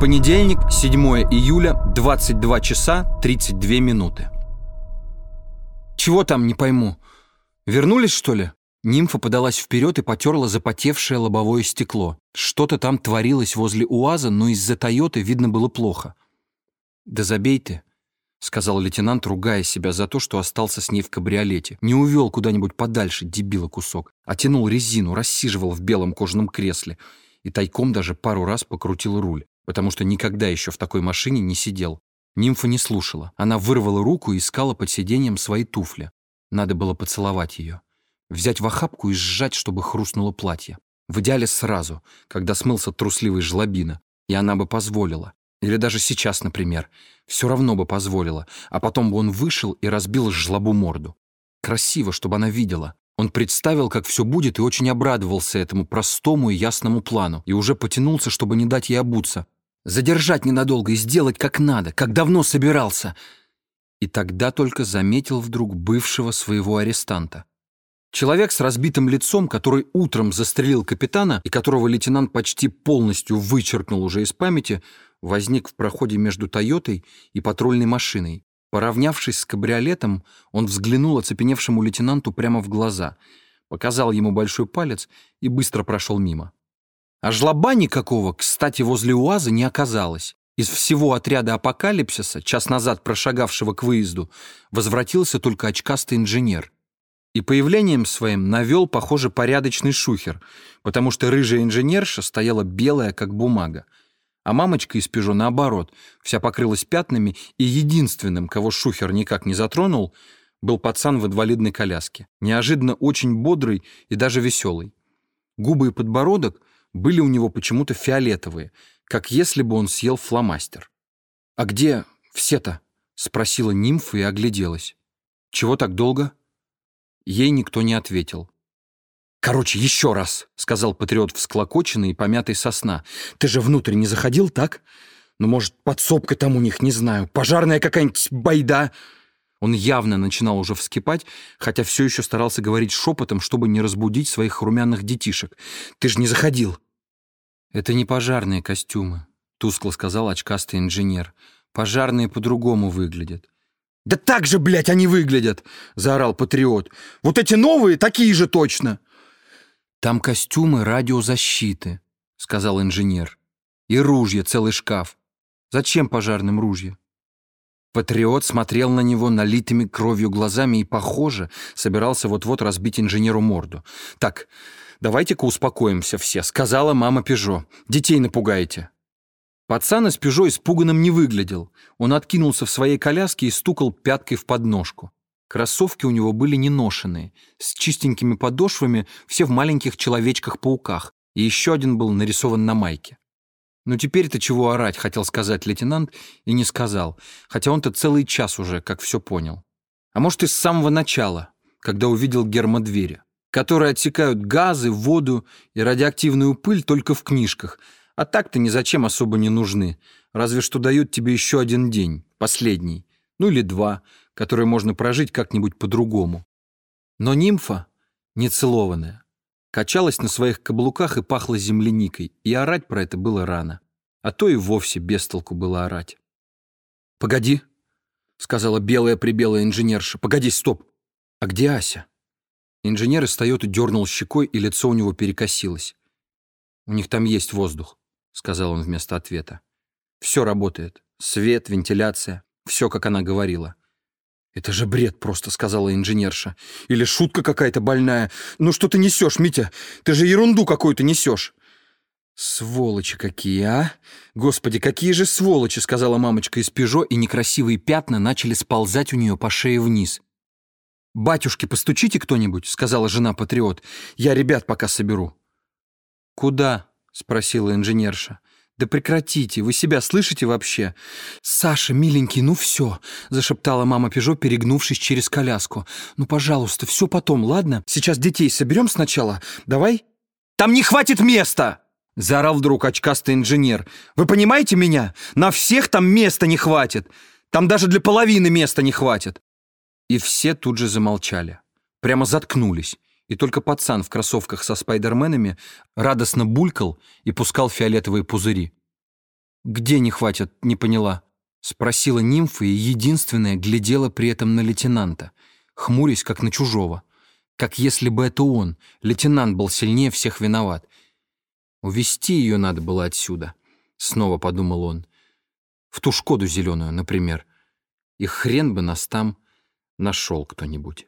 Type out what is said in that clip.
Понедельник, 7 июля, 22 часа 32 минуты. «Чего там, не пойму? Вернулись, что ли?» Нимфа подалась вперед и потерла запотевшее лобовое стекло. Что-то там творилось возле УАЗа, но из-за Тойоты видно было плохо. «Да забей ты», — сказал лейтенант, ругая себя за то, что остался с ней в кабриолете. Не увел куда-нибудь подальше, дебила кусок, а тянул резину, рассиживал в белом кожаном кресле и тайком даже пару раз покрутил руль потому что никогда еще в такой машине не сидел. Нимфа не слушала. Она вырвала руку и искала под сиденьем свои туфли. Надо было поцеловать ее. Взять в охапку и сжать, чтобы хрустнуло платье. В идеале сразу, когда смылся трусливый жлобина. И она бы позволила. Или даже сейчас, например. Все равно бы позволила. А потом бы он вышел и разбил жлобу морду. Красиво, чтобы она видела. Он представил, как все будет, и очень обрадовался этому простому и ясному плану. И уже потянулся, чтобы не дать ей обуться. Задержать ненадолго и сделать как надо, как давно собирался. И тогда только заметил вдруг бывшего своего арестанта. Человек с разбитым лицом, который утром застрелил капитана и которого лейтенант почти полностью вычеркнул уже из памяти, возник в проходе между «Тойотой» и патрульной машиной. Поравнявшись с кабриолетом, он взглянул оцепеневшему лейтенанту прямо в глаза, показал ему большой палец и быстро прошел мимо. А жлоба никакого, кстати, возле УАЗа не оказалось. Из всего отряда апокалипсиса, час назад прошагавшего к выезду, возвратился только очкастый инженер. И появлением своим навел, похоже, порядочный шухер, потому что рыжая инженерша стояла белая, как бумага. А мамочка из Пежо, наоборот, вся покрылась пятнами, и единственным, кого шухер никак не затронул, был пацан в инвалидной коляске. Неожиданно очень бодрый и даже веселый. Губы и подбородок были у него почему-то фиолетовые, как если бы он съел фломастер. «А где все-то?» — спросила нимфа и огляделась. «Чего так долго?» Ей никто не ответил. «Короче, еще раз», — сказал патриот всклокоченный и помятый сосна. «Ты же внутрь не заходил, так? Ну, может, подсобка там у них, не знаю, пожарная какая-нибудь байда?» Он явно начинал уже вскипать, хотя все еще старался говорить шепотом, чтобы не разбудить своих румяных детишек. «Ты же не заходил!» «Это не пожарные костюмы», — тускло сказал очкастый инженер. «Пожарные по-другому выглядят». «Да так же, блядь, они выглядят!» — заорал патриот. «Вот эти новые такие же точно!» «Там костюмы радиозащиты», — сказал инженер. «И ружья, целый шкаф. Зачем пожарным ружья?» Патриот смотрел на него налитыми кровью глазами и, похоже, собирался вот-вот разбить инженеру морду. «Так, давайте-ка успокоимся все», — сказала мама Пежо. «Детей напугаете». Пацан из Пежо испуганным не выглядел. Он откинулся в своей коляске и стукал пяткой в подножку. Кроссовки у него были неношенные, с чистенькими подошвами, все в маленьких человечках-пауках, и еще один был нарисован на майке. «Ну теперь-то чего орать?» — хотел сказать лейтенант и не сказал, хотя он-то целый час уже, как все понял. А может, и с самого начала, когда увидел гермодвери, которые отсекают газы, воду и радиоактивную пыль только в книжках, а так-то ни зачем особо не нужны, разве что дают тебе еще один день, последний, ну или два, которые можно прожить как-нибудь по-другому. Но нимфа, нецелованная, качалась на своих каблуках и пахла земляникой, и орать про это было рано. А то и вовсе без толку было орать. «Погоди», — сказала белая-прибелая инженерша. «Погоди, стоп! А где Ася?» Инженер из Тойоты дернул щекой, и лицо у него перекосилось. «У них там есть воздух», — сказал он вместо ответа. «Все работает. Свет, вентиляция. Все, как она говорила. «Это же бред просто», — сказала инженерша. «Или шутка какая-то больная. Ну что ты несешь, Митя? Ты же ерунду какую-то несешь». «Сволочи какие, а! Господи, какие же сволочи!» — сказала мамочка из «Пежо», и некрасивые пятна начали сползать у нее по шее вниз. «Батюшки, постучите кто-нибудь», — сказала жена-патриот. «Я ребят пока соберу». «Куда?» — спросила инженерша. «Да прекратите, вы себя слышите вообще?» «Саша, миленький, ну все», — зашептала мама Пежо, перегнувшись через коляску. «Ну, пожалуйста, все потом, ладно? Сейчас детей соберем сначала. Давай?» «Там не хватит места!» — заорал вдруг очкастый инженер. «Вы понимаете меня? На всех там места не хватит. Там даже для половины места не хватит». И все тут же замолчали. Прямо заткнулись и только пацан в кроссовках со спайдерменами радостно булькал и пускал фиолетовые пузыри. «Где не хватит?» — не поняла. Спросила нимфа и единственная глядела при этом на лейтенанта, хмурясь, как на чужого. Как если бы это он, лейтенант, был сильнее всех виноват. Увести ее надо было отсюда, снова подумал он. В ту Шкоду зеленую, например. И хрен бы нас там нашел кто-нибудь.